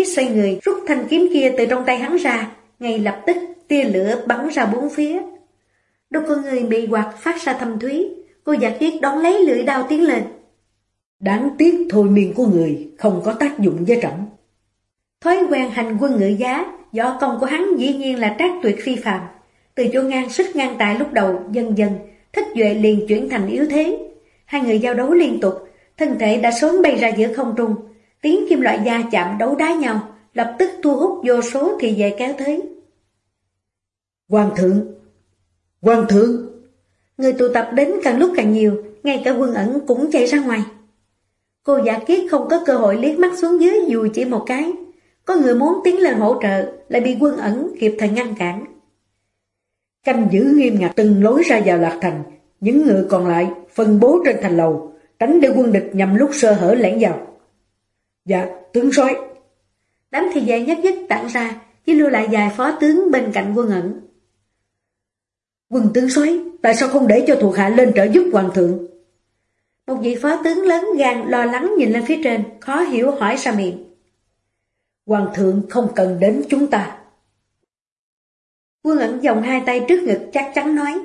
kiết xoay người, rút thanh kiếm kia từ trong tay hắn ra, ngay lập tức tia lửa bắn ra bốn phía. Đôi con người bị quạt phát ra thâm thúy, cô giả kiết đón lấy lưỡi đao tiến lên. Đáng tiếc thôi miên của người không có tác dụng với trọng. Thói quen hành quân ngự giá, do công của hắn dĩ nhiên là trác tuyệt phi phàm. Từ chỗ ngang sức ngang tại lúc đầu, dần dần, thích duệ liền chuyển thành yếu thế. Hai người giao đấu liên tục, thân thể đã sớm bay ra giữa không trung, tiếng kim loại da chạm đấu đá nhau, lập tức thu hút vô số thì về kéo tới. Hoàng thượng! Hoàng thượng! Người tụ tập đến càng lúc càng nhiều, ngay cả quân ẩn cũng chạy ra ngoài. Cô giả kiết không có cơ hội liếc mắt xuống dưới dù chỉ một cái. Có người muốn tiến lên hỗ trợ, lại bị quân ẩn kịp thời ngăn cản. Canh giữ nghiêm ngặt từng lối ra vào lạc thành, những người còn lại phân bố trên thành lầu, tránh để quân địch nhằm lúc sơ hở lẻn vào. Dạ, tướng sói. Đám thì vệ nhất nhất tản ra, chỉ lưu lại vài phó tướng bên cạnh quân ẩn. Quân tướng sói, tại sao không để cho thuộc hạ lên trợ giúp hoàng thượng? Một vị phó tướng lớn gan lo lắng nhìn lên phía trên, khó hiểu hỏi ra miệng. Hoàng thượng không cần đến chúng ta. Quân ẩn dòng hai tay trước ngực chắc chắn nói.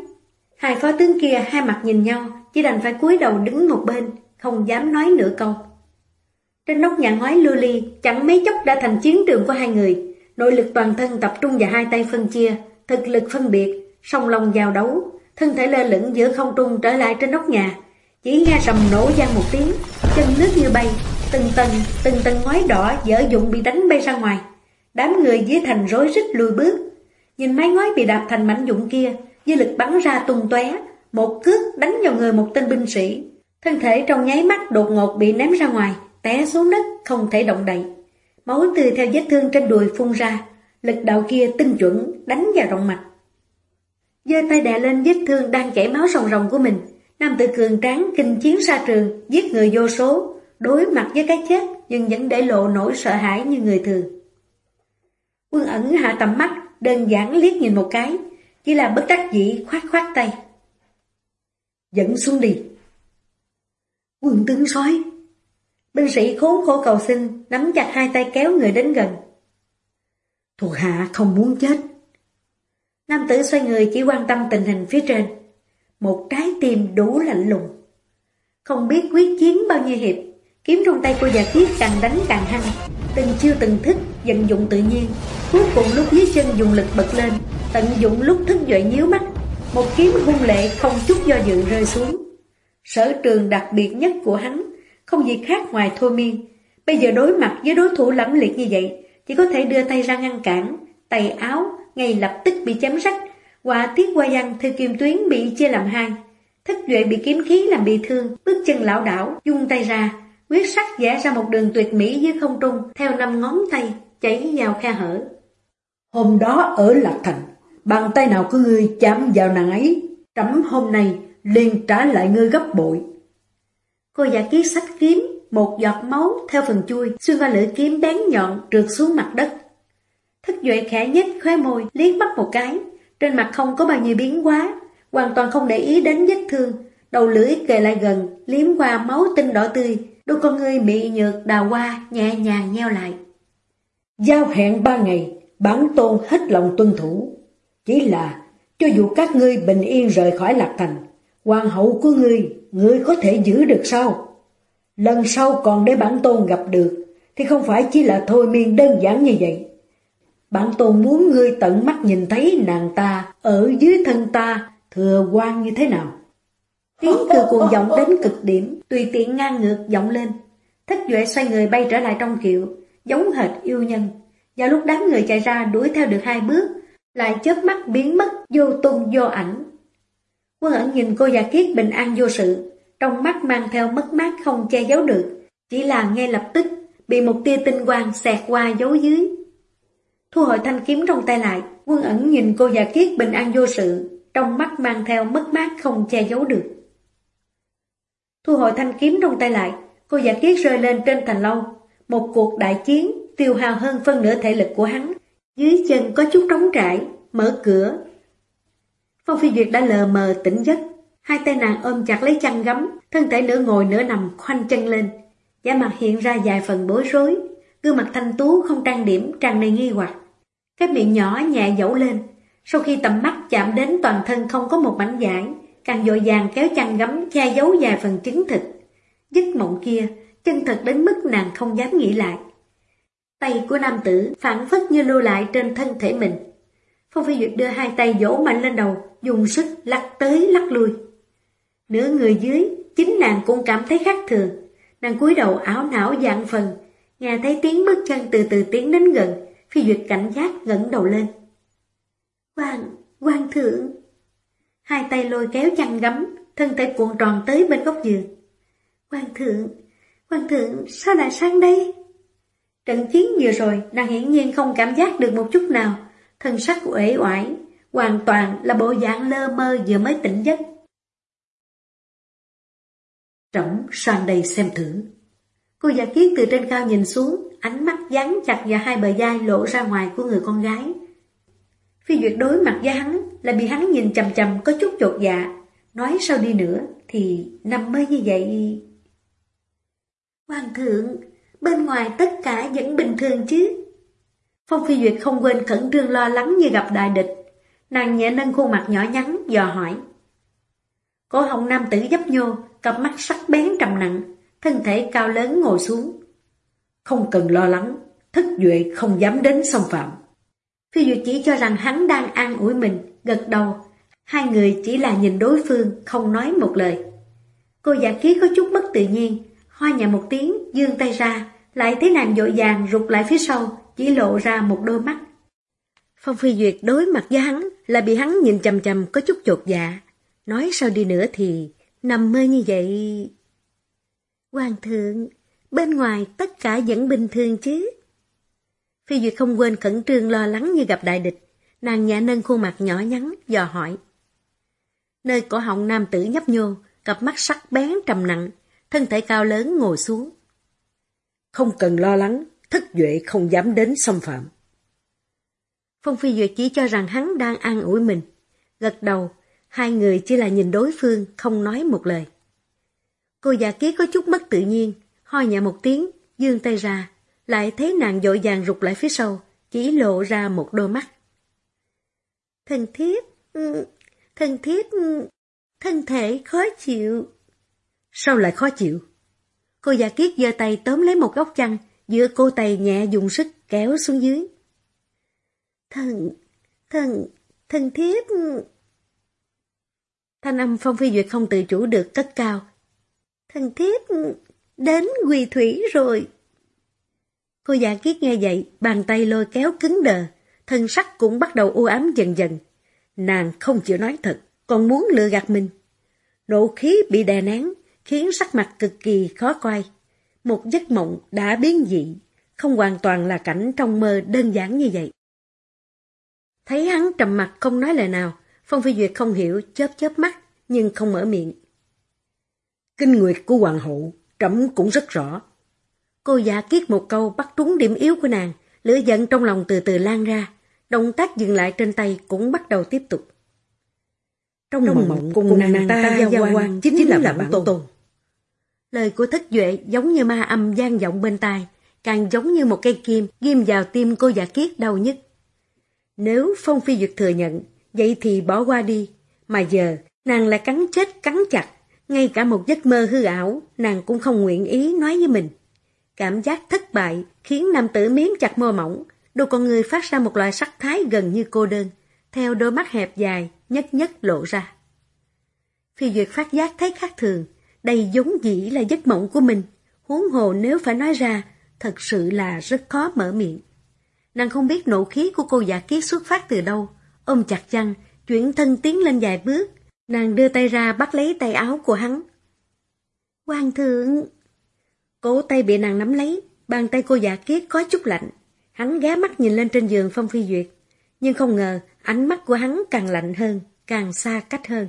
Hai phó tướng kia hai mặt nhìn nhau, chỉ đành phải cúi đầu đứng một bên, không dám nói nửa câu. Trên nóc nhà ngói lưu ly, chẳng mấy chốc đã thành chiến trường của hai người. Nội lực toàn thân tập trung vào hai tay phân chia, thực lực phân biệt, song lòng giao đấu, thân thể lơ lửng giữa không trung trở lại trên nóc nhà. Chỉ nghe sầm nổ gian một tiếng, chân nước như bay, từng tầng, từng tầng ngói đỏ dở dụng bị đánh bay ra ngoài. Đám người dưới thành rối rít lùi bước. Nhìn mái ngói bị đạp thành mảnh dụng kia, dư lực bắn ra tung tóe, một cước đánh vào người một tên binh sĩ. Thân thể trong nháy mắt đột ngột bị ném ra ngoài, té xuống đất, không thể động đậy. Máu tươi theo vết thương trên đùi phun ra, lực đạo kia tinh chuẩn đánh vào động mạch. giơ tay đè lên vết thương đang chảy máu ròng ròng của mình, Nam tự cường tráng kinh chiến xa trường, giết người vô số, đối mặt với cái chết nhưng vẫn để lộ nỗi sợ hãi như người thường. Quân ẩn hạ tầm mắt, đơn giản liếc nhìn một cái, chỉ là bất đắc dĩ khoát khoát tay. Dẫn xuống đi. Quân tướng sói. Binh sĩ khốn khổ cầu xin, nắm chặt hai tay kéo người đến gần. Thuộc hạ không muốn chết. Nam tử xoay người chỉ quan tâm tình hình phía trên. Một trái tim đủ lạnh lùng. Không biết quyết chiến bao nhiêu hiệp, kiếm trong tay cô già kiết càng đánh càng hăng, từng chiêu từng thức, vận dụng tự nhiên. Cuối cùng lúc dưới chân dùng lực bật lên, tận dụng lúc thức dậy nhíu mắt, một kiếm hung lệ không chút do dự rơi xuống. Sở trường đặc biệt nhất của hắn, không gì khác ngoài thôi miên. Bây giờ đối mặt với đối thủ lẫm liệt như vậy, chỉ có thể đưa tay ra ngăn cản, tay áo ngay lập tức bị chém rách, quả tiết qua văn thư kim tuyến bị chia làm hai. Thất duệ bị kiếm khí làm bị thương, bước chân lão đảo, dung tay ra, quyết sắc vẽ ra một đường tuyệt mỹ dưới không trung, theo năm ngón tay, chảy vào khe hở. Hôm đó ở Lạc Thành, bàn tay nào của ngươi chạm vào nàng ấy, trẫm hôm nay liền trả lại ngươi gấp bội. Cô giả ký sách kiếm, một giọt máu theo phần chui, xuyên qua lưỡi kiếm bén nhọn trượt xuống mặt đất. Thức Duệ khẽ nhếch khóe môi, liếc mắt một cái, trên mặt không có bao nhiêu biến hóa, hoàn toàn không để ý đến vết thương, đầu lưỡi kề lại gần, liếm qua máu tinh đỏ tươi, đôi con ngươi mị nhược đào qua nhẹ nhàng nheo lại. Giao hẹn ba ngày, bản tôn hết lòng tuân thủ. Chỉ là, cho dù các ngươi bình yên rời khỏi Lạc Thành, hoàng hậu của ngươi, ngươi có thể giữ được sao? Lần sau còn để bản tôn gặp được, thì không phải chỉ là thôi miên đơn giản như vậy. Bản tôn muốn ngươi tận mắt nhìn thấy nàng ta ở dưới thân ta thừa quan như thế nào. Tiếng cười cuồng vọng đến cực điểm, tùy tiện ngang ngược vọng lên. thất Duệ xoay người bay trở lại trong kiệu, giống hệt yêu nhân. Và lúc đám người chạy ra đuổi theo được hai bước, lại chớp mắt biến mất, vô tung vô ảnh. Quân ẩn nhìn cô già kiết bình an vô sự, trong mắt mang theo mất mát không che giấu được, chỉ là ngay lập tức bị một tia tinh quang xẹt qua dấu dưới. Thu hồi thanh kiếm trong tay lại, quân ẩn nhìn cô già kiết bình an vô sự, trong mắt mang theo mất mát không che giấu được. Thu hồi thanh kiếm trong tay lại, cô giả kiết rơi lên trên thành lâu. Một cuộc đại chiến tiêu hao hơn phân nửa thể lực của hắn. Dưới chân có chút trống trải, mở cửa. Phong Phi Duyệt đã lờ mờ tỉnh giấc. Hai tay nàng ôm chặt lấy chăn gấm, thân thể nửa ngồi nửa nằm khoanh chân lên. Giả mặt hiện ra vài phần bối rối, gương mặt thanh tú không trang điểm tràn đầy nghi hoặc. Cái miệng nhỏ nhẹ dẫu lên, sau khi tầm mắt chạm đến toàn thân không có một mảnh giải, càng dội vàng kéo chăn gấm che giấu vài phần chứng thực, Giấc mộng kia, chân thật đến mức nàng không dám nghĩ lại. Tay của nam tử phản phất như lưu lại trên thân thể mình. Phong Phi Duyệt đưa hai tay vỗ mạnh lên đầu, dùng sức lắc tới lắc lui. Nửa người dưới, chính nàng cũng cảm thấy khác thường. Nàng cúi đầu áo não dạng phần, nghe thấy tiếng bước chân từ từ tiến đến gần, Phi Duyệt cảnh giác ngẩng đầu lên. Hoàng, hoàng thượng. Hai tay lôi kéo chăn gấm, thân thể cuộn tròn tới bên góc giường. Hoàng thượng, hoàng thượng, sao lại sang đây? Trận chiến vừa rồi, nàng hiển nhiên không cảm giác được một chút nào, thân sắc uể oải, hoàn toàn là bộ dạng lơ mơ vừa mới tỉnh giấc. Trẫm sang đây xem thử. Cô giả kiết từ trên cao nhìn xuống, ánh mắt dán chặt vào hai bờ vai lộ ra ngoài của người con gái. Phi Duyệt đối mặt với hắn là bị hắn nhìn chầm chầm có chút chột dạ. Nói sao đi nữa thì nằm mơ như vậy. Hoàng thượng, bên ngoài tất cả vẫn bình thường chứ. Phong Phi Duyệt không quên khẩn trương lo lắng như gặp đại địch. Nàng nhẹ nâng khuôn mặt nhỏ nhắn, dò hỏi. Cổ hồng nam tử dấp nhô, cặp mắt sắc bén trầm nặng, thân thể cao lớn ngồi xuống. Không cần lo lắng, thức duệ không dám đến xâm phạm. Phi Duyệt chỉ cho rằng hắn đang an ủi mình, gật đầu. Hai người chỉ là nhìn đối phương, không nói một lời. Cô giả ký có chút bất tự nhiên, hoa nhẹ một tiếng, dương tay ra, lại thấy nàng dội vàng rụt lại phía sau, chỉ lộ ra một đôi mắt. Phong Phi Duyệt đối mặt với hắn là bị hắn nhìn chầm chầm có chút chột dạ. Nói sao đi nữa thì nằm mơ như vậy. Hoàng thượng, bên ngoài tất cả vẫn bình thường chứ. Phi Duyệt không quên khẩn trương lo lắng như gặp đại địch. Nàng nhẹ nâng khuôn mặt nhỏ nhắn, dò hỏi. Nơi cổ họng nam tử nhấp nhô, cặp mắt sắc bén trầm nặng, thân thể cao lớn ngồi xuống. Không cần lo lắng, thức duệ không dám đến xâm phạm. Phong Phi Duyệt chỉ cho rằng hắn đang an ủi mình. Gật đầu, hai người chỉ là nhìn đối phương, không nói một lời. Cô già ký có chút mất tự nhiên, ho nhẹ một tiếng, dương tay ra, lại thấy nàng dội vàng rụt lại phía sau, chỉ lộ ra một đôi mắt. Thần thiết, ừ, thần thiết, ừ, thân thể khó chịu. Sao lại khó chịu? Cô già kiết giơ tay tóm lấy một góc chăn, giữa cô tay nhẹ dùng sức kéo xuống dưới. Thần, thần, thần thiết... Thanh âm Phong Phi Duyệt không tự chủ được cất cao. Thần thiết đến quỳ thủy rồi. Cô giả kiết nghe vậy, bàn tay lôi kéo cứng đờ, thân sắc cũng bắt đầu u ám dần dần. Nàng không chịu nói thật, còn muốn lừa gạt mình. Nộ khí bị đè nén, khiến sắc mặt cực kỳ khó coi. Một giấc mộng đã biến dị, không hoàn toàn là cảnh trong mơ đơn giản như vậy. Thấy hắn trầm mặt không nói lời nào, Phong Phi Duyệt không hiểu, chớp chớp mắt, nhưng không mở miệng. Kinh nguyệt của hoàng hậu, trẫm cũng rất rõ. Cô giả kiết một câu bắt trúng điểm yếu của nàng, lửa giận trong lòng từ từ lan ra, động tác dừng lại trên tay cũng bắt đầu tiếp tục. Trong, trong mộng, mộng cùng nàng, nàng ta, ta giao quan, chính, chính là, là bản tôn. tôn. Lời của thất duệ giống như ma âm gian vọng bên tai, càng giống như một cây kim ghim vào tim cô giả kiết đau nhất. Nếu Phong Phi Duyệt thừa nhận, vậy thì bỏ qua đi, mà giờ nàng lại cắn chết cắn chặt, ngay cả một giấc mơ hư ảo, nàng cũng không nguyện ý nói với mình. Cảm giác thất bại khiến nam tử miếm chặt môi mỏng, đôi con người phát ra một loại sắc thái gần như cô đơn, theo đôi mắt hẹp dài, nhất nhất lộ ra. Phi Duyệt phát giác thấy khác thường, đây giống dĩ là giấc mộng của mình, huống hồ nếu phải nói ra, thật sự là rất khó mở miệng. Nàng không biết nộ khí của cô giả kiết xuất phát từ đâu, ôm chặt chăn, chuyển thân tiến lên vài bước, nàng đưa tay ra bắt lấy tay áo của hắn. Hoàng thượng! Cổ tay bị nàng nắm lấy, bàn tay cô giả kiết có chút lạnh. Hắn ghé mắt nhìn lên trên giường Phong Phi Duyệt, nhưng không ngờ ánh mắt của hắn càng lạnh hơn, càng xa cách hơn.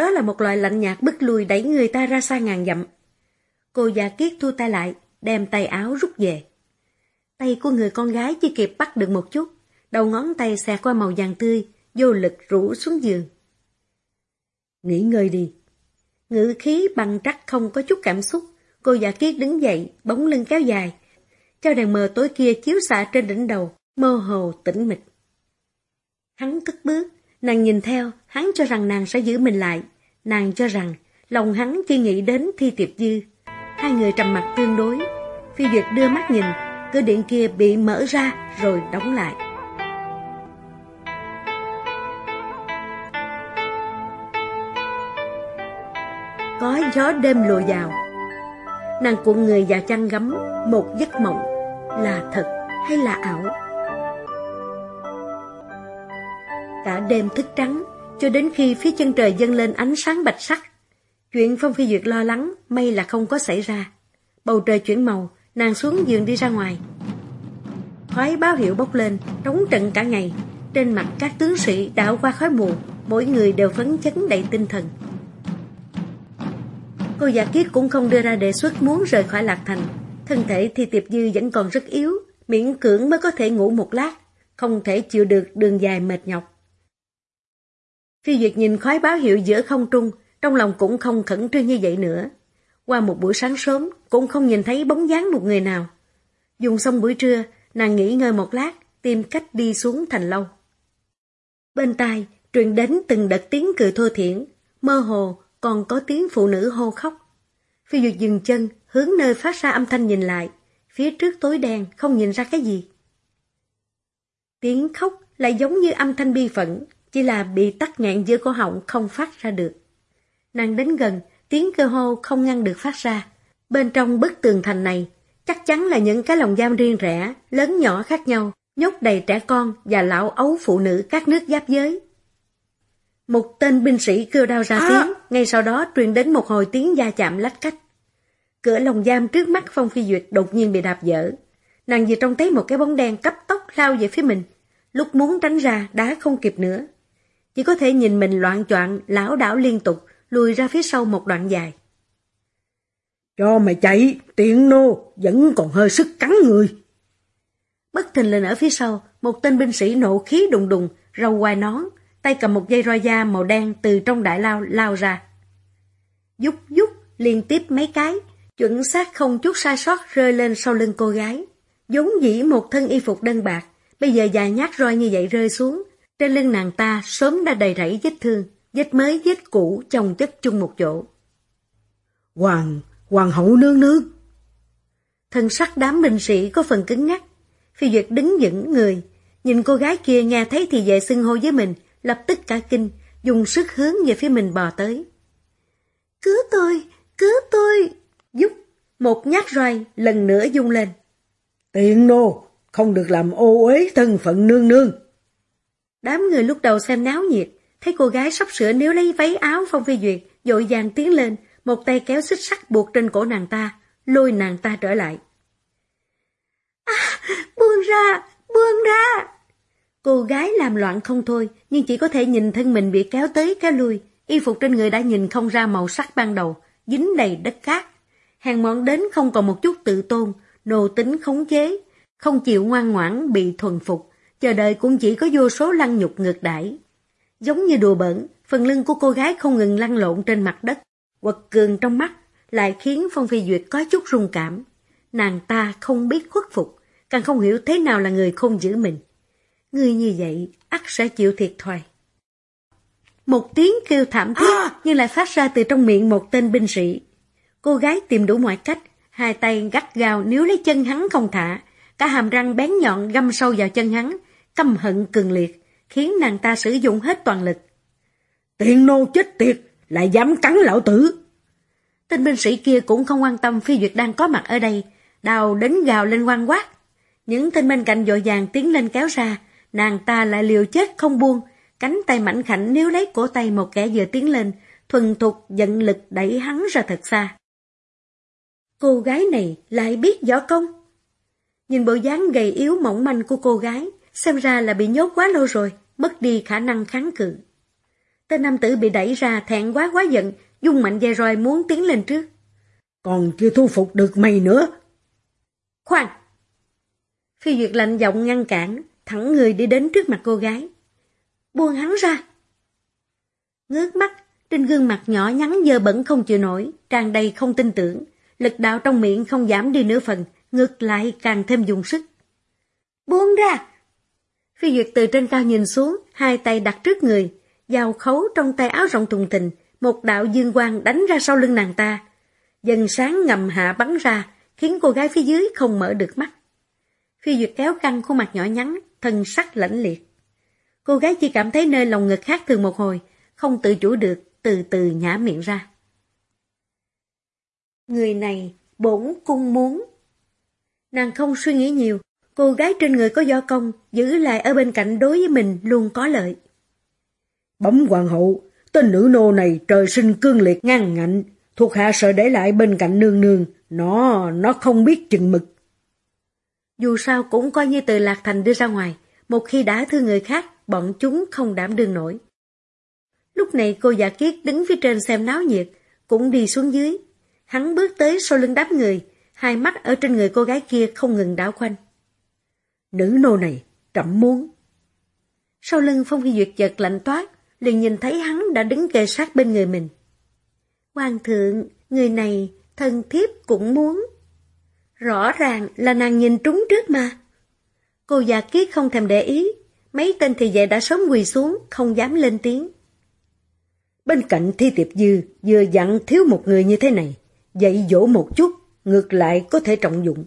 Đó là một loại lạnh nhạt bức lùi đẩy người ta ra xa ngàn dặm. Cô già kiết thu tay lại, đem tay áo rút về. Tay của người con gái chỉ kịp bắt được một chút, đầu ngón tay xẹt qua màu vàng tươi, vô lực rủ xuống giường. Nghỉ ngơi đi. Ngữ khí bằng trắc không có chút cảm xúc, cô già kiết đứng dậy, bóng lưng kéo dài. Cho đèn mờ tối kia chiếu xạ trên đỉnh đầu, mơ hồ tĩnh mịch. Hắn cất bước, nàng nhìn theo, hắn cho rằng nàng sẽ giữ mình lại. Nàng cho rằng lòng hắn chỉ nghĩ đến thi tiệp dư. Hai người trầm mặt tương đối. Phi Duyệt đưa mắt nhìn, cửa điện kia bị mở ra rồi đóng lại. Có gió đêm lùa vào. Nàng cuộn người vào chăn gấm, một giấc mộng, là thật hay là ảo? Cả đêm thức trắng, cho đến khi phía chân trời dâng lên ánh sáng bạch sắc. Chuyện Phong Phi Duyệt lo lắng, may là không có xảy ra. Bầu trời chuyển màu, nàng xuống giường đi ra ngoài. Khói báo hiệu bốc lên, trống trận cả ngày. Trên mặt các tướng sĩ đảo qua khói mù, mỗi người đều phấn chấn đầy tinh thần. Cô giả kiết cũng không đưa ra đề xuất muốn rời khỏi Lạc Thành. Thân thể thì Tiệp Dư vẫn còn rất yếu, miễn cưỡng mới có thể ngủ một lát, không thể chịu được đường dài mệt nhọc. Phi Duyệt nhìn khói báo hiệu giữa không trung, trong lòng cũng không khẩn trương như vậy nữa. Qua một buổi sáng sớm, cũng không nhìn thấy bóng dáng một người nào. Dùng xong buổi trưa, nàng nghỉ ngơi một lát, tìm cách đi xuống thành lâu. Bên tai, truyền đến từng đợt tiếng cười thô thiển, mơ hồ còn có tiếng phụ nữ hô khóc. Phi Duyệt dừng chân, hướng nơi phát ra âm thanh nhìn lại, phía trước tối đen, không nhìn ra cái gì. Tiếng khóc lại giống như âm thanh bi phẫn, chỉ là bị tắc nghẹn giữa cổ họng không phát ra được. Nàng đến gần, tiếng cơ hô không ngăn được phát ra. Bên trong bức tường thành này, chắc chắn là những cái lồng giam riêng rẽ, lớn nhỏ khác nhau, nhốt đầy trẻ con và lão ấu phụ nữ các nước giáp giới. Một tên binh sĩ kêu đau ra à! tiếng, ngay sau đó truyền đến một hồi tiếng da chạm lách cách. Cửa lồng giam trước mắt Phong Phi Duyệt đột nhiên bị đạp dở. Nàng vừa trông thấy một cái bóng đen cấp tốc lao về phía mình. Lúc muốn tránh ra, đã không kịp nữa. Chỉ có thể nhìn mình loạn choạng, lão đảo liên tục, lùi ra phía sau một đoạn dài. Cho mày chạy, tiện nô, vẫn còn hơi sức cắn người. Bất thình lình ở phía sau, một tên binh sĩ nộ khí đùng đùng, râu quai nón, tay cầm một dây roi da màu đen từ trong đại lao lao ra. Dúc dúc liên tiếp mấy cái, chuẩn xác không chút sai sót rơi lên sau lưng cô gái. giống dĩ một thân y phục đơn bạc, bây giờ dài nhát roi như vậy rơi xuống, trên lưng nàng ta sớm đã đầy rẫy vết thương, vết mới vết cũ chồng chất chung một chỗ. Hoàng, hoàng hậu nương nương. Thân sắc đám binh sĩ có phần cứng ngắc. Phi Duyệt đứng vững người, nhìn cô gái kia nghe thấy thì về xưng hô với mình, lập tức cả kinh, dùng sức hướng về phía mình bò tới. Cứu tôi, cứu tôi, giúp, một nhát roi lần nữa dung lên. Tiện nô, không được làm ô uế thân phận nương nương. Đám người lúc đầu xem náo nhiệt, thấy cô gái sắp sửa nếu lấy váy áo Phong Phi Duyệt, dội vàng tiến lên, một tay kéo xích sắt buộc trên cổ nàng ta, lôi nàng ta trở lại. À, buông ra, buông ra! Cô gái làm loạn không thôi, nhưng chỉ có thể nhìn thân mình bị kéo tới kéo lui, y phục trên người đã nhìn không ra màu sắc ban đầu, dính đầy đất cát. Hàng mọn đến không còn một chút tự tôn, nô tính khống chế, không chịu ngoan ngoãn bị thuần phục, chờ đợi cũng chỉ có vô số lăng nhục ngược đãi. Giống như đùa bẩn, phần lưng của cô gái không ngừng lăn lộn trên mặt đất, quật cường trong mắt, lại khiến Phong Phi Duyệt có chút rung cảm. Nàng ta không biết khuất phục, càng không hiểu thế nào là người không giữ mình. Người như vậy, ắt sẽ chịu thiệt thòi. Một tiếng kêu thảm thiết à! nhưng lại phát ra từ trong miệng một tên binh sĩ. Cô gái tìm đủ mọi cách, hai tay gắt gao níu lấy chân hắn không thả, cả hàm răng bén nhọn găm sâu vào chân hắn, căm hận cường liệt, khiến nàng ta sử dụng hết toàn lực. Tiện nô chết tiệt, lại dám cắn lão tử. Tên binh sĩ kia cũng không quan tâm Phi Duyệt đang có mặt ở đây, đào đến gào lên quan quát. Những tên bên cạnh dội vàng tiến lên kéo ra, nàng ta lại liều chết không buông, cánh tay mảnh khảnh níu lấy cổ tay một kẻ vừa tiến lên, thuần thục giận lực đẩy hắn ra thật xa. Cô gái này lại biết võ công. Nhìn bộ dáng gầy yếu mỏng manh của cô gái, xem ra là bị nhốt quá lâu rồi, mất đi khả năng kháng cự. Tên nam tử bị đẩy ra thẹn quá quá giận, dung mạnh dây roi muốn tiến lên trước. Còn chưa thu phục được mày nữa. Khoan! Phi Duyệt lạnh giọng ngăn cản, thẳng người đi đến trước mặt cô gái. Buông hắn ra! Ngước mắt, trên gương mặt nhỏ nhắn dơ bẩn không chịu nổi, tràn đầy không tin tưởng, lực đạo trong miệng không giảm đi nửa phần, ngược lại càng thêm dùng sức. Buông ra! Phi Duyệt từ trên cao nhìn xuống, hai tay đặt trước người, dao khấu trong tay áo rộng thùng thình, một đạo dương quang đánh ra sau lưng nàng ta. Dần sáng ngầm hạ bắn ra, khiến cô gái phía dưới không mở được mắt. Phi Duyệt kéo căng khuôn mặt nhỏ nhắn, thân sắc lãnh liệt. Cô gái chỉ cảm thấy nơi lòng ngực khác thường một hồi, không tự chủ được, từ từ nhả miệng ra. Người này, bổn cung muốn. Nàng không suy nghĩ nhiều, cô gái trên người có do công, giữ lại ở bên cạnh đối với mình luôn có lợi. Bấm hoàng hậu, tên nữ nô này trời sinh cương liệt ngang ngạnh, thuộc hạ sợ để lại bên cạnh nương nương, nó, nó không biết chừng mực. Dù sao cũng coi như từ Lạc Thành đưa ra ngoài, một khi đã thương người khác, bọn chúng không đảm đương nổi. Lúc này cô giả kiết đứng phía trên xem náo nhiệt, cũng đi xuống dưới. Hắn bước tới sau lưng đám người, hai mắt ở trên người cô gái kia không ngừng đảo quanh. Nữ nô này, trẫm muốn. Sau lưng Phong Phi Duyệt chợt lạnh toát, liền nhìn thấy hắn đã đứng kề sát bên người mình. Hoàng thượng, người này, thân thiếp cũng muốn. Rõ ràng là nàng nhìn trúng trước mà. Cô già kiết không thèm để ý, mấy tên thì vệ đã sớm quỳ xuống, không dám lên tiếng. Bên cạnh thi tiệp dư, vừa dặn thiếu một người như thế này, dạy dỗ một chút, ngược lại có thể trọng dụng.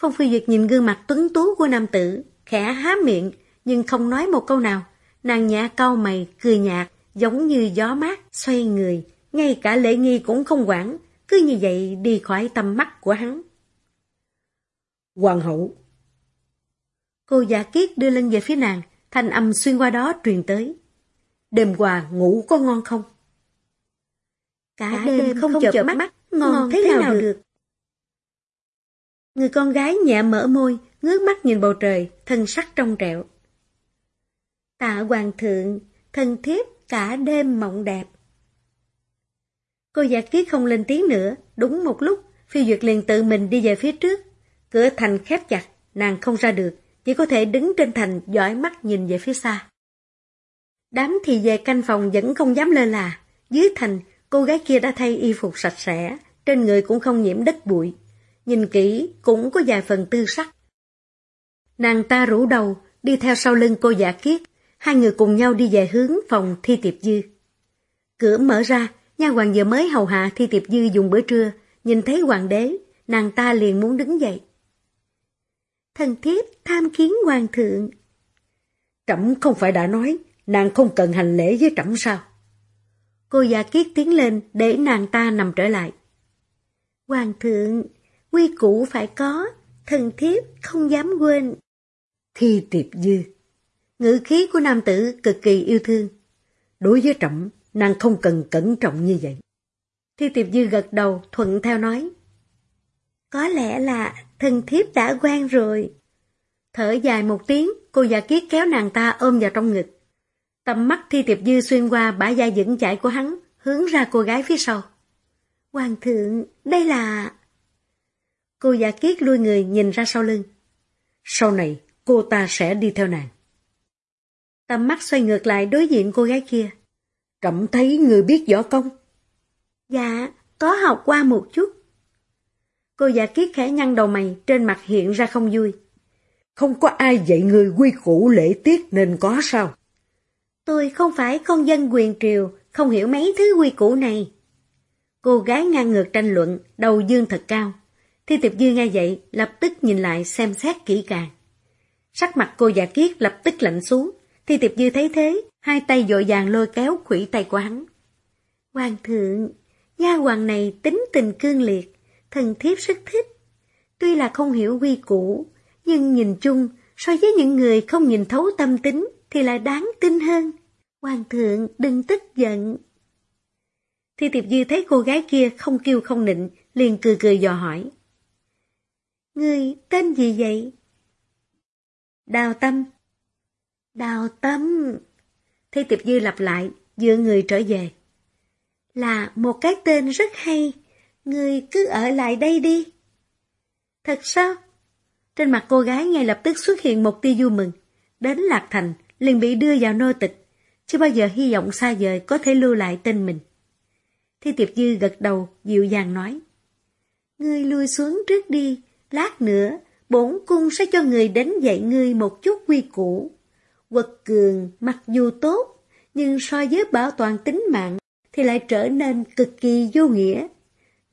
Phong Phi Duyệt nhìn gương mặt tuấn tú của nam tử, khẽ há miệng, nhưng không nói một câu nào. Nàng nhã cau mày, cười nhạt, giống như gió mát, xoay người, ngay cả lễ nghi cũng không quản, cứ như vậy đi khỏi tầm mắt của hắn. Hoàng hậu Cô giả kiết đưa lên về phía nàng, thanh âm xuyên qua đó truyền tới. Đêm qua ngủ có ngon không? Cả, Cả đêm, đêm không, không chợp mắt, mắt ngon, ngon thế, thế nào, nào được. Người con gái nhẹ mở môi, ngước mắt nhìn bầu trời, thân sắc trong trẻo. Tạ hoàng thượng, thân thiếp cả đêm mộng đẹp. Cô giả kiết không lên tiếng nữa, đúng một lúc, phi duyệt liền tự mình đi về phía trước. Cửa thành khép chặt, nàng không ra được, chỉ có thể đứng trên thành dõi mắt nhìn về phía xa. Đám thì về canh phòng vẫn không dám lơ là. Dưới thành, cô gái kia đã thay y phục sạch sẽ, trên người cũng không nhiễm đất bụi. Nhìn kỹ, cũng có vài phần tư sắc. Nàng ta rủ đầu, đi theo sau lưng cô giả kiết, hai người cùng nhau đi về hướng phòng thi tiệp dư. Cửa mở ra, nha hoàng vừa mới hầu hạ thi tiệp dư dùng bữa trưa, nhìn thấy hoàng đế, nàng ta liền muốn đứng dậy. Thần thiếp tham kiến hoàng thượng. Trẫm không phải đã nói, nàng không cần hành lễ với trẫm sao? Cô già kiết tiến lên để nàng ta nằm trở lại. Hoàng thượng, quy củ phải có, thần thiếp không dám quên. Thi tiệp dư. Ngữ khí của nam tử cực kỳ yêu thương. Đối với trẫm nàng không cần cẩn trọng như vậy. Thi tiệp dư gật đầu, thuận theo nói. Có lẽ là thần thiếp đã quen rồi. Thở dài một tiếng, cô già kiết kéo nàng ta ôm vào trong ngực. Tầm mắt thi tiệp dư xuyên qua bả vai vững chãi của hắn, hướng ra cô gái phía sau. Hoàng thượng, đây là... Cô giả kiết lui người nhìn ra sau lưng. Sau này, cô ta sẽ đi theo nàng. Tầm mắt xoay ngược lại đối diện cô gái kia. Trẫm thấy người biết võ công. Dạ, có học qua một chút. Cô giả kiết khẽ nhăn đầu mày, trên mặt hiện ra không vui. Không có ai dạy người quy củ lễ tiết nên có sao? Tôi không phải con dân quyền triều, không hiểu mấy thứ quy củ này. Cô gái ngang ngược tranh luận, đầu dương thật cao. Thi tiệp dư nghe vậy, lập tức nhìn lại xem xét kỹ càng. Sắc mặt cô giả kiết lập tức lạnh xuống. Thi tiệp dư thấy thế, hai tay dội vàng lôi kéo khủy tay của hắn. Hoàng thượng, gia hoàng này tính tình cương liệt, thần thiếp rất thích. Tuy là không hiểu quy củ, nhưng nhìn chung, so với những người không nhìn thấu tâm tính, thì lại đáng tin hơn. Hoàng thượng đừng tức giận. Thi tiệp dư thấy cô gái kia không kêu không nịnh, liền cười cười dò hỏi. Ngươi tên gì vậy? Đào tâm. Đào tâm. Thi Tiệp Dư lặp lại, dựa người trở về. Là một cái tên rất hay, người cứ ở lại đây đi. Thật sao? Trên mặt cô gái ngay lập tức xuất hiện một tia vui mừng. Đến Lạc Thành, liền bị đưa vào nô tịch. Chưa bao giờ hy vọng xa vời có thể lưu lại tên mình. Thi Tiệp Dư gật đầu, dịu dàng nói. Ngươi lui xuống trước đi, lát nữa, bổn cung sẽ cho người đến dạy ngươi một chút quy củ. Quật cường mặc dù tốt, nhưng so với bảo toàn tính mạng thì lại trở nên cực kỳ vô nghĩa.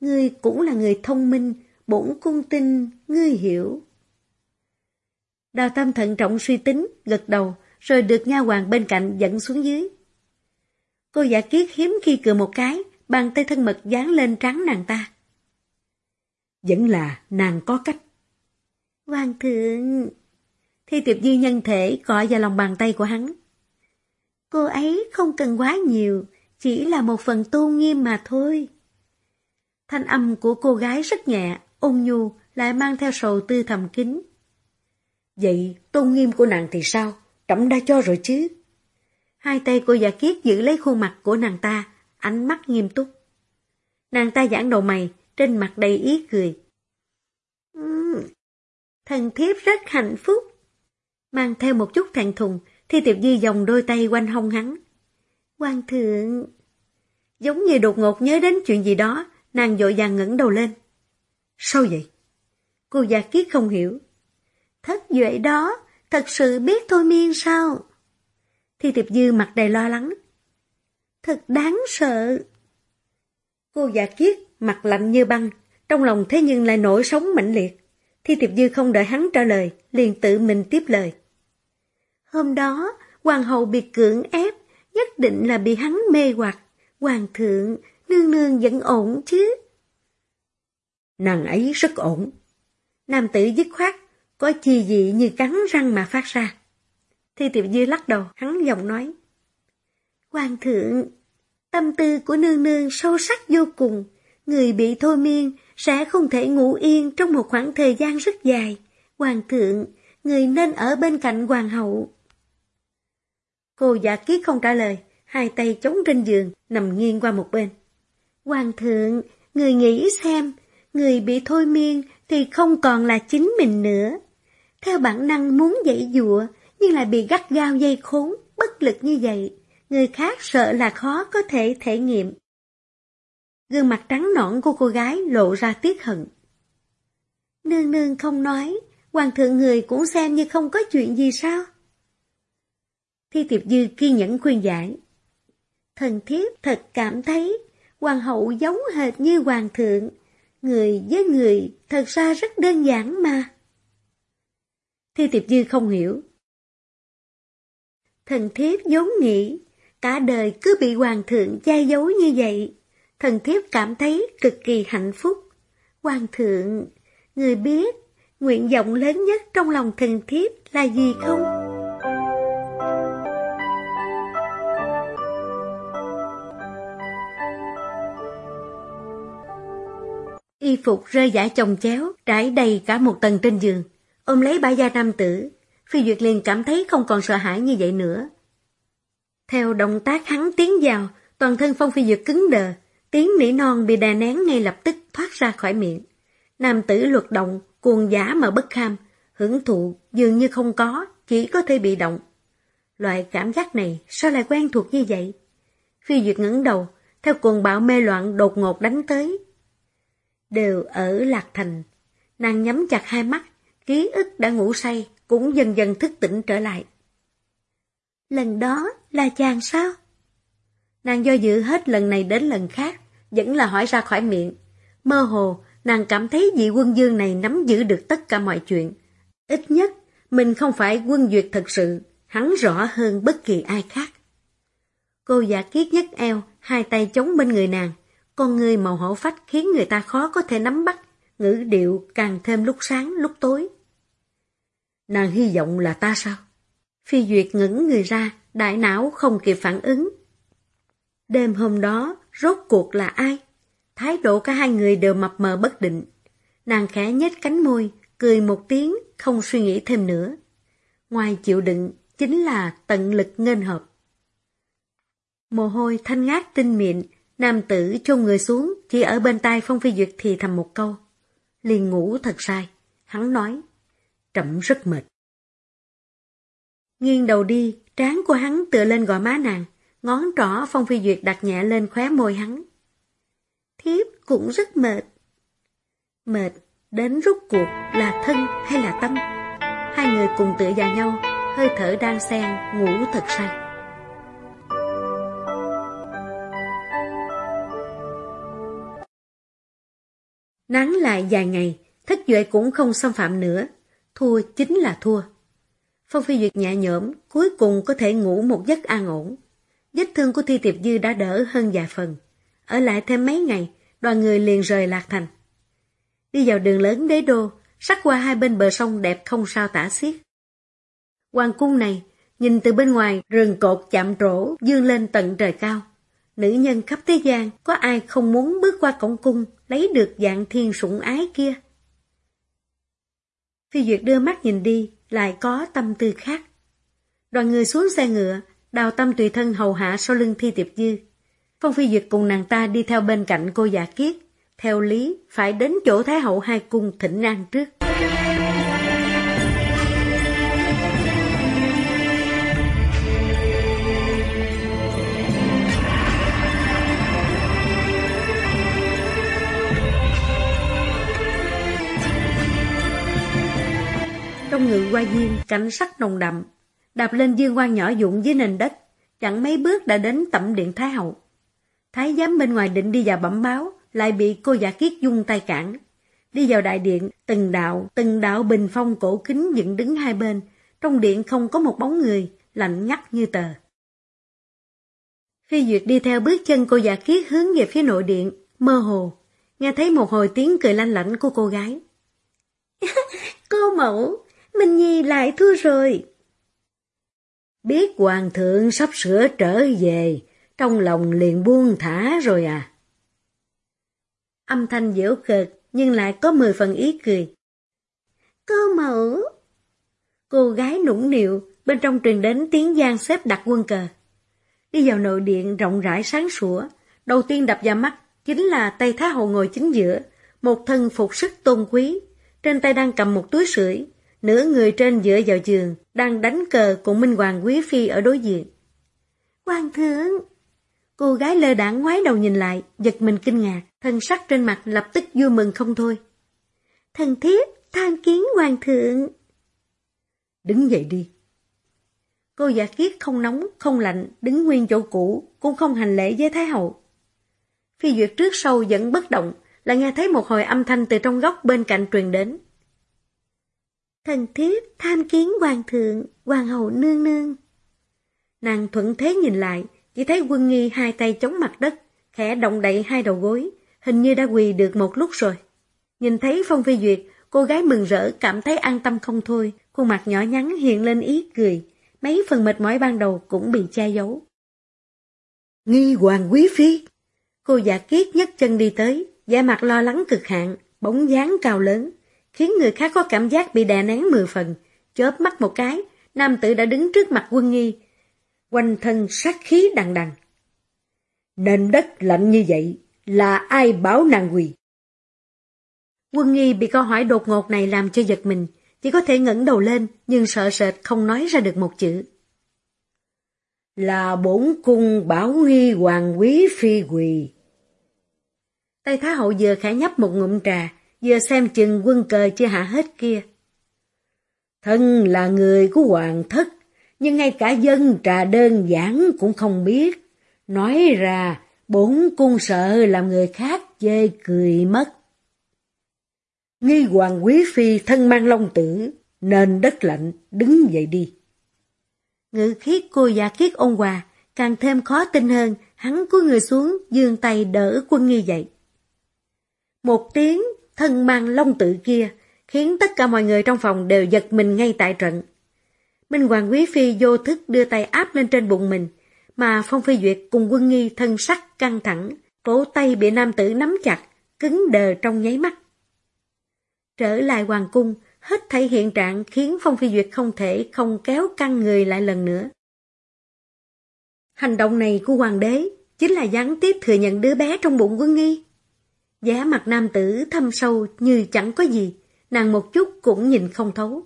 Ngươi cũng là người thông minh, bổn cung tin, ngươi hiểu. Đào tam thận trọng suy tính, gật đầu, rồi được nha hoàng bên cạnh dẫn xuống dưới. Cô giả kiết hiếm khi cười một cái, bàn tay thân mật dán lên trắng nàng ta. Vẫn là nàng có cách. Hoàng thượng... Thi tiệp dư nhân thể gọi vào lòng bàn tay của hắn. Cô ấy không cần quá nhiều, chỉ là một phần tôn nghiêm mà thôi. Thanh âm của cô gái rất nhẹ, ôn nhu, lại mang theo sầu tư thầm kín. Vậy tôn nghiêm của nàng thì sao? Trẫm đã cho rồi chứ. Hai tay cô giả kiết giữ lấy khuôn mặt của nàng ta, ánh mắt nghiêm túc. Nàng ta giãn đầu mày, trên mặt đầy ý cười. Uhm, thần thiếp rất hạnh phúc. Mang theo một chút thẹn thùng, Thi Tiệp Di dòng đôi tay quanh hông hắn. Hoàng thượng... Giống như đột ngột nhớ đến chuyện gì đó, nàng dội vàng ngẩng đầu lên. Sao vậy? Cô giả kiết không hiểu. Thất duệ đó, thật sự biết thôi miên sao? Thi Tiệp Dư mặt đầy lo lắng. Thật đáng sợ. Cô giả kiết, mặt lạnh như băng, trong lòng thế nhưng lại nổi sóng mạnh liệt. Thi Tiệp Dư không đợi hắn trả lời, liền tự mình tiếp lời. Hôm đó, hoàng hậu bị cưỡng ép, nhất định là bị hắn mê hoặc. Hoàng thượng, nương nương vẫn ổn chứ? Nàng ấy rất ổn. Nam tử dứt khoát, có chi gì như cắn răng mà phát ra. Thi Tiệp Dư lắc đầu, hắn giọng nói. Hoàng thượng, tâm tư của nương nương sâu sắc vô cùng, người bị thôi miên sẽ không thể ngủ yên trong một khoảng thời gian rất dài. Hoàng thượng, người nên ở bên cạnh hoàng hậu. Cô giả kiết không trả lời, hai tay chống trên giường, nằm nghiêng qua một bên. Hoàng thượng, người nghĩ xem, người bị thôi miên thì không còn là chính mình nữa. Theo bản năng muốn dậy dụa, nhưng lại bị gắt gao dây khốn, bất lực như vậy. Người khác sợ là khó có thể thể nghiệm. Gương mặt trắng nõn của cô gái lộ ra tiếc hận. Nương nương không nói, hoàng thượng người cũng xem như không có chuyện gì sao? Thi Tiệp Dư kiên nhẫn khuyên giải. Thần thiếp thật cảm thấy hoàng hậu giống hệt như hoàng thượng, người với người thật ra rất đơn giản mà. Thi Tiệp Dư không hiểu. Thần thiếp vốn nghĩ, cả đời cứ bị hoàng thượng che giấu như vậy, thần thiếp cảm thấy cực kỳ hạnh phúc. Hoàng thượng, người biết, nguyện vọng lớn nhất trong lòng thần thiếp là gì không? Y phục rơi giả chồng chéo, trải đầy cả một tầng trên giường. Ôm lấy bả gia nam tử, Phi Duyệt liền cảm thấy không còn sợ hãi như vậy nữa. Theo động tác hắn tiến vào, toàn thân Phong Phi Duyệt cứng đờ, tiếng nỉ non bị đè nén ngay lập tức thoát ra khỏi miệng. Nam tử luật động, cuồng giả mà bất kham, hưởng thụ dường như không có, chỉ có thể bị động. Loại cảm giác này sao lại quen thuộc như vậy? Phi Duyệt ngẩng đầu, theo cuồng bạo mê loạn đột ngột đánh tới. Đều ở Lạc Thành, nàng nhắm chặt hai mắt, ký ức đã ngủ say, cũng dần dần thức tỉnh trở lại. Lần đó là chàng sao? Nàng do dự hết lần này đến lần khác, vẫn là hỏi ra khỏi miệng. Mơ hồ, nàng cảm thấy vị quân dương này nắm giữ được tất cả mọi chuyện. Ít nhất, mình không phải quân duyệt thật sự, hắn rõ hơn bất kỳ ai khác. Cô giả kiết nhất eo, hai tay chống bên người nàng, con người màu hổ phách khiến người ta khó có thể nắm bắt, ngữ điệu càng thêm lúc sáng lúc tối. Nàng hy vọng là ta sao? Phi Duyệt ngẩng người ra, đại não không kịp phản ứng. Đêm hôm đó, rốt cuộc là ai? Thái độ cả hai người đều mập mờ bất định. Nàng khẽ nhếch cánh môi, cười một tiếng, không suy nghĩ thêm nữa. Ngoài chịu đựng, chính là tận lực nghênh hợp. Mồ hôi thanh ngát tinh miệng nam tử chôn người xuống, chỉ ở bên tai Phong Phi Duyệt thì thầm một câu. Liền ngủ thật sai, hắn nói, trẫm rất mệt. Nghiêng đầu đi, trán của hắn tựa lên gò má nàng, ngón trỏ Phong Phi Duyệt đặt nhẹ lên khóe môi hắn. Thiếp cũng rất mệt. Mệt, đến rút cuộc là thân hay là tâm? Hai người cùng tựa vào nhau, hơi thở đang xen, ngủ thật say. Nắng lại dài ngày, thất duệ cũng không xâm phạm nữa. Thua chính là thua. Phong Phi Duyệt nhẹ nhõm, cuối cùng có thể ngủ một giấc an ổn. Vết thương của Thi Tiệp Dư đã đỡ hơn vài phần. Ở lại thêm mấy ngày, đoàn người liền rời Lạc Thành. Đi vào đường lớn đế đô, sắc qua hai bên bờ sông đẹp không sao tả xiết. Hoàng cung này, nhìn từ bên ngoài, rừng cột chạm trổ, dương lên tận trời cao. Nữ nhân khắp thế gian, có ai không muốn bước qua cổng cung, lấy được dạng thiên sủng ái kia? Phi Duyệt đưa mắt nhìn đi, lại có tâm tư khác. Đoàn người xuống xe ngựa, đào tâm tùy thân hầu hạ sau lưng thi tiệp dư. Phong Phi Duyệt cùng nàng ta đi theo bên cạnh cô giả kiết, theo lý phải đến chỗ Thái hậu hai cung thỉnh an trước. Trong ngự qua viên, cảnh sắc nồng đậm, đạp lên dương quan nhỏ dụng dưới nền đất, chẳng mấy bước đã đến tẩm điện Thái hậu. Thái giám bên ngoài định đi vào bẩm báo, lại bị cô giả kiết dung tay cản. Đi vào đại điện, từng đạo, từng đạo bình phong cổ kính dựng đứng hai bên, trong điện không có một bóng người, lạnh ngắt như tờ. Phi Duyệt đi theo bước chân cô giả kiết hướng về phía nội điện, mơ hồ, nghe thấy một hồi tiếng cười lanh lảnh của cô gái. cô mẫu, Minh Nhi lại thua rồi. Biết hoàng thượng sắp sửa trở về, trong lòng liền buông thả rồi à. Âm thanh dễu cợt nhưng lại có mười phần ý cười. Cơ mẫu! Cô gái nũng nịu, bên trong truyền đến tiếng gian xếp đặt quân cờ. Đi vào nội điện rộng rãi sáng sủa, đầu tiên đập vào mắt chính là Tây Thái Hậu ngồi chính giữa, một thân phục sức tôn quý, trên tay đang cầm một túi sưởi, nửa người trên dựa vào giường, đang đánh cờ cùng Minh Hoàng Quý Phi ở đối diện. Hoàng thượng! Cô gái lơ đảng ngoái đầu nhìn lại, giật mình kinh ngạc, thân sắc trên mặt lập tức vui mừng không thôi. Thần thiếp, tham kiến hoàng thượng. Đứng dậy đi. Cô giả kiết không nóng, không lạnh, đứng nguyên chỗ cũ, cũng không hành lễ với Thái Hậu. Phi duyệt trước sau vẫn bất động, là nghe thấy một hồi âm thanh từ trong góc bên cạnh truyền đến. Thần thiếp tham kiến hoàng thượng, hoàng hậu nương nương. Nàng thuận thế nhìn lại, chỉ thấy quân nghi hai tay chống mặt đất, khẽ động đậy hai đầu gối, hình như đã quỳ được một lúc rồi. Nhìn thấy Phong Phi Duyệt, cô gái mừng rỡ cảm thấy an tâm không thôi, khuôn mặt nhỏ nhắn hiện lên ý cười, mấy phần mệt mỏi ban đầu cũng bị che giấu. Nghi hoàng quý phi! Cô giả kiết nhấc chân đi tới, da mặt lo lắng cực hạn, bóng dáng cao lớn, khiến người khác có cảm giác bị đè nén mười phần. Chớp mắt một cái, nam tử đã đứng trước mặt quân nghi, quanh thân sát khí đằng đằng. Nền đất lạnh như vậy, là ai bảo nàng quỳ? Quân nghi bị câu hỏi đột ngột này làm cho giật mình, chỉ có thể ngẩng đầu lên, nhưng sợ sệt không nói ra được một chữ. Là bổn cung bảo nghi hoàng quý phi quỳ. Tây Thái Hậu vừa khẽ nhấp một ngụm trà, vừa xem chừng quân cờ chưa hạ hết kia. Thân là người của hoàng thất, nhưng ngay cả dân trà đơn giản cũng không biết. Nói ra, bốn cung sợ làm người khác chê cười mất. Nghi hoàng quý phi thân mang long tử, nên đất lạnh, đứng dậy đi. Ngự khí cô giả kiết ôn hòa, càng thêm khó tin hơn, hắn cúi người xuống, dương tay đỡ quân nghi dậy. Một tiếng thân mang long tự kia, khiến tất cả mọi người trong phòng đều giật mình ngay tại trận. Minh Hoàng Quý Phi vô thức đưa tay áp lên trên bụng mình, mà Phong Phi Duyệt cùng quân nghi thân sắc căng thẳng, cổ tay bị nam tử nắm chặt, cứng đờ trong nháy mắt. Trở lại hoàng cung, hết thảy hiện trạng khiến Phong Phi Duyệt không thể không kéo căng người lại lần nữa. Hành động này của hoàng đế chính là gián tiếp thừa nhận đứa bé trong bụng quân nghi. Giá mặt nam tử thâm sâu như chẳng có gì, nàng một chút cũng nhìn không thấu.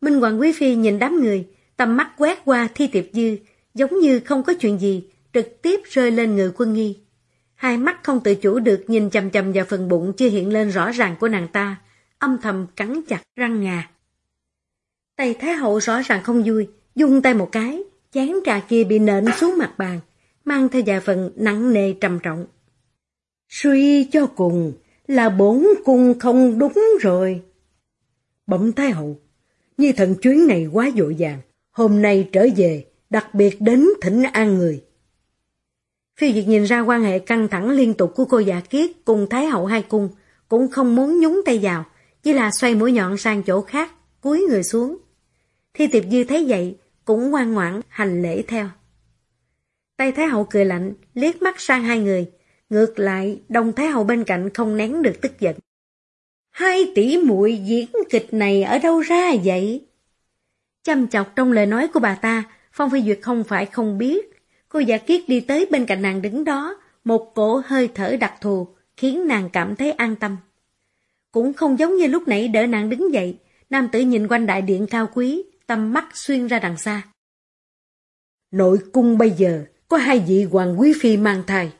Minh Hoàng Quý Phi nhìn đám người, tầm mắt quét qua thi tiệp dư, giống như không có chuyện gì, trực tiếp rơi lên người quân nghi. Hai mắt không tự chủ được nhìn chầm chầm vào phần bụng chưa hiện lên rõ ràng của nàng ta, âm thầm cắn chặt răng ngà. Tay Thái Hậu rõ ràng không vui, dung tay một cái, chén trà kia bị nện xuống mặt bàn, mang theo vài phần nặng nề trầm trọng. Suy cho cùng là bốn cung không đúng rồi. Bẩm Thái Hậu, như thần chuyến này quá dội vàng, hôm nay trở về, đặc biệt đến thỉnh an người. Phi việt nhìn ra quan hệ căng thẳng liên tục của cô giả kiết cùng Thái Hậu hai cung, cũng không muốn nhúng tay vào, chỉ là xoay mũi nhọn sang chỗ khác, cúi người xuống. Thi tiệp dư thấy vậy, cũng ngoan ngoãn hành lễ theo. Tay Thái Hậu cười lạnh, liếc mắt sang hai người. Ngược lại, đồng Thái Hậu bên cạnh không nén được tức giận. Hai tỷ muội diễn kịch này ở đâu ra vậy? Chăm chọc trong lời nói của bà ta, Phong Phi Duyệt không phải không biết. Cô giả kiết đi tới bên cạnh nàng đứng đó, một cổ hơi thở đặc thù, khiến nàng cảm thấy an tâm. Cũng không giống như lúc nãy đỡ nàng đứng dậy, nam tử nhìn quanh đại điện cao quý, tâm mắt xuyên ra đằng xa. Nội cung bây giờ có hai vị hoàng quý phi mang thai,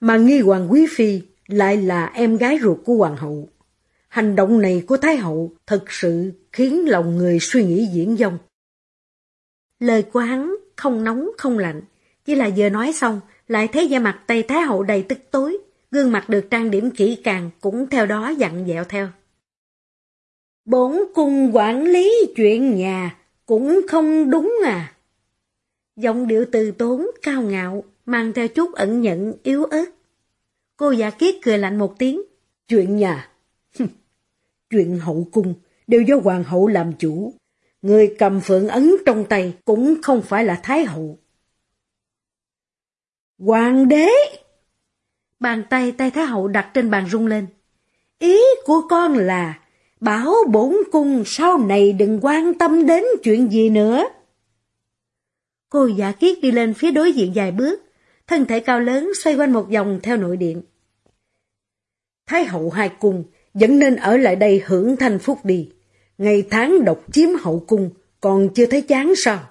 mà nghi hoàng quý phi lại là em gái ruột của hoàng hậu. Hành động này của Thái hậu thật sự khiến lòng người suy nghĩ diễn dông. Lời của hắn không nóng không lạnh, chỉ là vừa nói xong lại thấy da mặt Tây Thái hậu đầy tức tối, gương mặt được trang điểm kỹ càng cũng theo đó dặn dẹo theo. Bốn cung quản lý chuyện nhà cũng không đúng à. Giọng điệu từ tốn, cao ngạo, mang theo chút ẩn nhận, yếu ớt. Cô giả kiết cười lạnh một tiếng. Chuyện nhà, chuyện hậu cung đều do hoàng hậu làm chủ. Người cầm phượng ấn trong tay cũng không phải là thái hậu. Hoàng đế! Bàn tay tay thái hậu đặt trên bàn rung lên. Ý của con là bảo bổn cung sau này đừng quan tâm đến chuyện gì nữa. Cô giả kiết đi lên phía đối diện vài bước, thân thể cao lớn xoay quanh một vòng theo nội điện. Thái hậu hai cung vẫn nên ở lại đây hưởng thanh phúc đi. Ngày tháng độc chiếm hậu cung còn chưa thấy chán sao?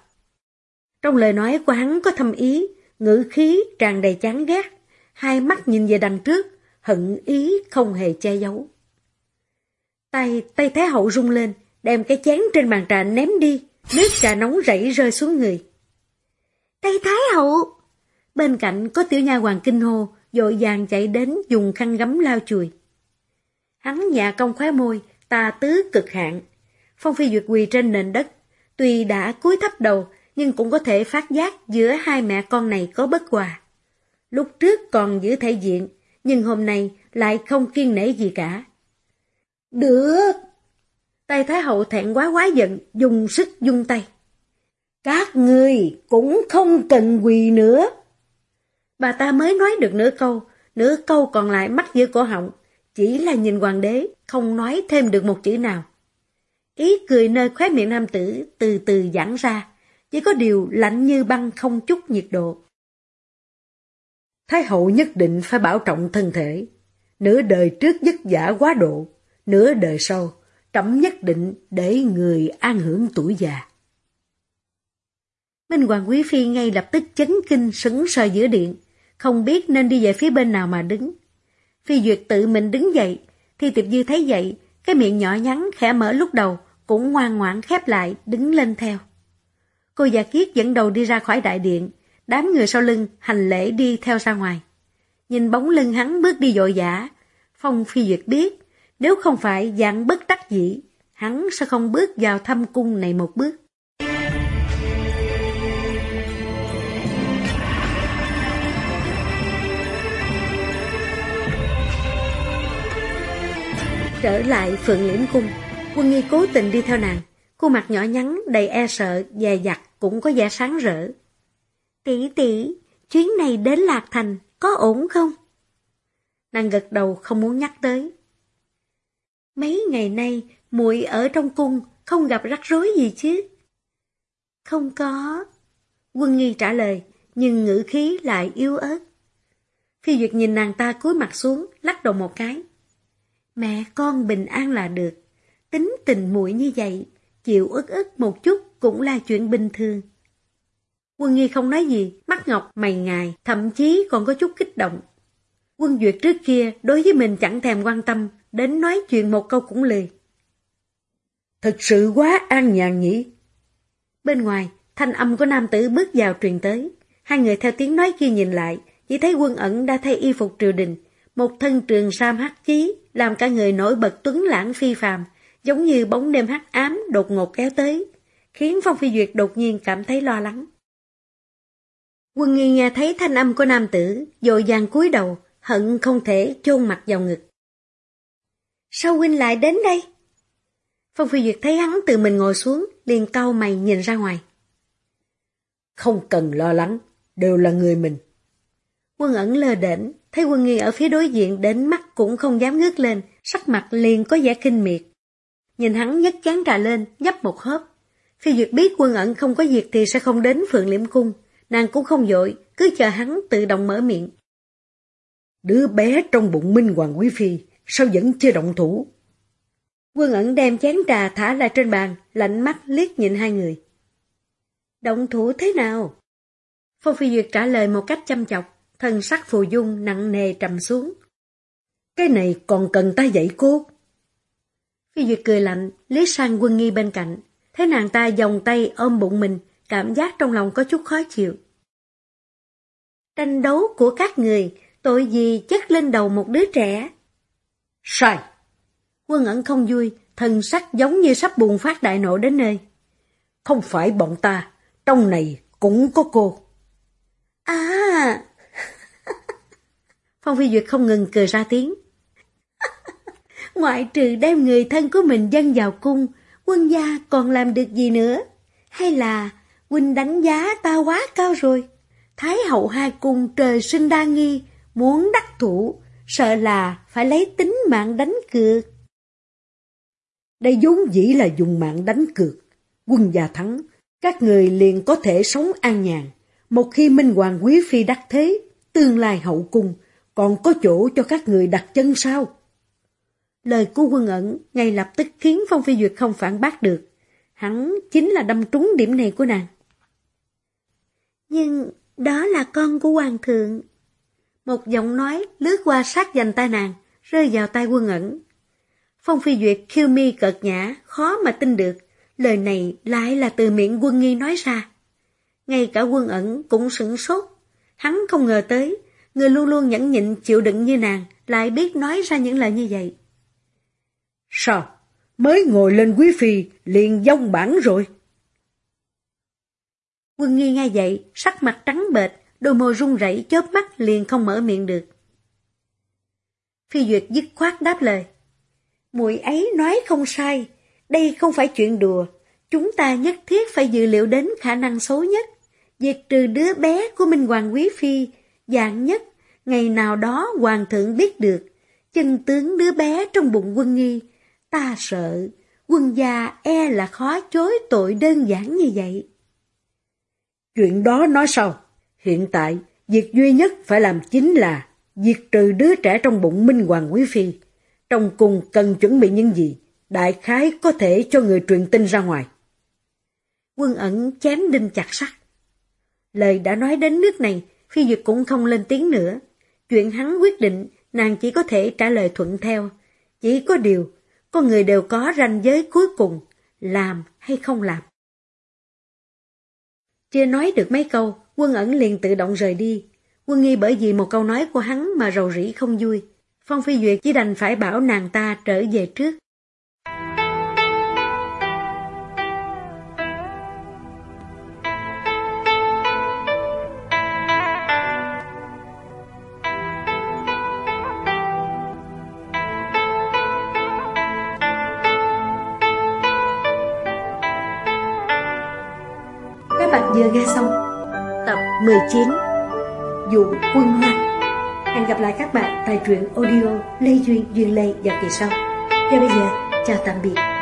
Trong lời nói của hắn có thâm ý, ngữ khí tràn đầy chán ghét, hai mắt nhìn về đằng trước, hận ý không hề che giấu. Tay, tay Thái hậu rung lên, đem cái chén trên bàn trà ném đi, nước trà nóng rảy rơi xuống người. Tay Thái hậu! Bên cạnh có tiểu nha hoàng kinh hô, dội vàng chạy đến dùng khăn gấm lao chùi. Hắn nhạ công khóe môi, tà tứ cực hạn. Phong Phi Duyệt quỳ trên nền đất, tuy đã cúi thấp đầu, nhưng cũng có thể phát giác giữa hai mẹ con này có bất hòa. Lúc trước còn giữ thể diện, nhưng hôm nay lại không kiên nể gì cả. Được! Tay Thái Hậu thẹn quá quá giận, dùng sức dung tay. Các người cũng không cần quỳ nữa. Bà ta mới nói được nửa câu, nửa câu còn lại mắc giữa cổ họng, chỉ là nhìn hoàng đế, không nói thêm được một chữ nào. Ý cười nơi khóe miệng nam tử từ từ giãn ra, chỉ có điều lạnh như băng không chút nhiệt độ. Thái hậu nhất định phải bảo trọng thân thể. Nửa đời trước dứt giả quá độ, nửa đời sau, trẫm nhất định để người an hưởng tuổi già. Minh Hoàng Quý Phi ngay lập tức chấn kinh sững sờ giữa điện, không biết nên đi về phía bên nào mà đứng. Phi Duyệt tự mình đứng dậy, thì Tiệp Dư thấy vậy, cái miệng nhỏ nhắn khẽ mở lúc đầu, cũng ngoan ngoãn khép lại, đứng lên theo. Cô già kiết dẫn đầu đi ra khỏi đại điện, đám người sau lưng hành lễ đi theo ra ngoài. Nhìn bóng lưng hắn bước đi dội dã, Phong Phi Duyệt biết, nếu không phải dạng bất đắc dĩ, hắn sẽ không bước vào thăm cung này một bước. Trở lại Phượng Liễm Cung, quân nghi cố tình đi theo nàng, khuôn mặt nhỏ nhắn đầy e sợ, dè dặt cũng có vẻ sáng rỡ. Tỷ tỷ, chuyến này đến Lạc Thành có ổn không? Nàng gật đầu không muốn nhắc tới. Mấy ngày nay, muội ở trong cung không gặp rắc rối gì chứ? Không có. Quân nghi trả lời, nhưng ngữ khí lại yếu ớt. Phi Duyệt nhìn nàng ta cúi mặt xuống, lắc đầu một cái. Mẹ con bình an là được. Tính tình muội như vậy, chịu ức ức một chút cũng là chuyện bình thường. Quân Nghi không nói gì, mắt ngọc mày ngài, thậm chí còn có chút kích động. Quân Duyệt trước kia đối với mình chẳng thèm quan tâm, đến nói chuyện một câu cũng lười. Thật sự quá an nhàn nhỉ. Bên ngoài, thanh âm của nam tử bước vào truyền tới. Hai người theo tiếng nói kia nhìn lại, chỉ thấy quân ẩn đã thay y phục triều đình, một thân trường sam hắc chí, làm cả người nổi bật tuấn lãng phi phàm, giống như bóng đêm hắc ám đột ngột kéo tới, khiến Phong Phi Duyệt đột nhiên cảm thấy lo lắng. Quân nghi nghe thấy thanh âm của nam tử, dội dàng cúi đầu, hận không thể chôn mặt vào ngực. Sao huynh lại đến đây? Phong Phi Duyệt thấy hắn tự mình ngồi xuống, liền cau mày nhìn ra ngoài. Không cần lo lắng, đều là người mình. Quân ẩn lơ đễnh, thấy quân nghi ở phía đối diện đến mắt cũng không dám ngước lên, sắc mặt liền có vẻ kinh miệt. Nhìn hắn nhấc chán trà lên, nhấp một hớp. Phi Duyệt biết quân ẩn không có việc thì sẽ không đến Phượng Liễm Cung, nàng cũng không dội, cứ chờ hắn tự động mở miệng. Đứa bé trong bụng Minh Hoàng Quý Phi, sao vẫn chưa động thủ? Quân ẩn đem chén trà thả lại trên bàn, lạnh mắt liếc nhìn hai người. Động thủ thế nào? Phong Phi Duyệt trả lời một cách chăm chọc, thân sắc phù dung nặng nề trầm xuống. Cái này còn cần ta dạy cô? Phi Duyệt cười lạnh, liếc sang quân nghi bên cạnh, thấy nàng ta vòng tay ôm bụng mình, cảm giác trong lòng có chút khó chịu. Tranh đấu của các người, tội gì chất lên đầu một đứa trẻ? Sai! Quân ẩn không vui, thần sắc giống như sắp bùng phát đại nộ đến nơi. Không phải bọn ta, trong này cũng có cô. À! Phong Phi Duyệt không ngừng cười ra tiếng. Ngoại trừ đem người thân của mình dân vào cung, quân gia còn làm được gì nữa? Hay là huynh đánh giá ta quá cao rồi? Thái hậu hai cung trời sinh đa nghi, muốn đắc thủ, sợ là phải lấy tính mạng đánh cược. Đây vốn dĩ là dùng mạng đánh cược. Quân gia thắng, các người liền có thể sống an nhàn. Một khi Minh Hoàng Quý Phi đắc thế, tương lai hậu cung, còn có chỗ cho các người đặt chân sao? Lời của quân ẩn ngay lập tức khiến Phong Phi Duyệt không phản bác được. Hắn chính là đâm trúng điểm này của nàng. Nhưng đó là con của hoàng thượng. Một giọng nói lướt qua sát dành tai nàng, rơi vào tai quân ẩn. Phong Phi Duyệt khiêu mi cợt nhã, khó mà tin được. Lời này lại là từ miệng quân nghi nói ra. Ngay cả quân ẩn cũng sửng sốt. Hắn không ngờ tới, người luôn luôn nhẫn nhịn chịu đựng như nàng, lại biết nói ra những lời như vậy. Sao? Mới ngồi lên quý phi, liền dông bản rồi. Quân nghi ngay vậy, sắc mặt trắng bệch, đôi môi run rẩy chớp mắt liền không mở miệng được. Phi Duyệt dứt khoát đáp lời. Muội ấy nói không sai, đây không phải chuyện đùa, chúng ta nhất thiết phải dự liệu đến khả năng xấu nhất. Diệt trừ đứa bé của Minh Hoàng Quý Phi, dạng nhất, ngày nào đó Hoàng thượng biết được, chân tướng đứa bé trong bụng quân nghi, ta sợ, quân gia e là khó chối tội đơn giản như vậy. Chuyện đó nói sao? Hiện tại, việc duy nhất phải làm chính là diệt trừ đứa trẻ trong bụng Minh Hoàng Quý Phi. Trong cùng cần chuẩn bị những gì? Đại khái có thể cho người truyền tin ra ngoài. Quân ẩn chém đinh chặt sắt. Lời đã nói đến nước này, Phi Duyệt cũng không lên tiếng nữa. Chuyện hắn quyết định, nàng chỉ có thể trả lời thuận theo. Chỉ có điều, con người đều có ranh giới cuối cùng, làm hay không làm. Chưa nói được mấy câu, quân ẩn liền tự động rời đi. Quân nghi bởi vì một câu nói của hắn mà rầu rĩ không vui. Phong Phi Duyệt chỉ đành phải bảo nàng ta trở về trước. 19 Dụ quân hoa Hẹn gặp lại các bạn tại truyện audio Lê Duyên Duyên Lê vào kỳ sau. Và bây giờ, chào tạm biệt.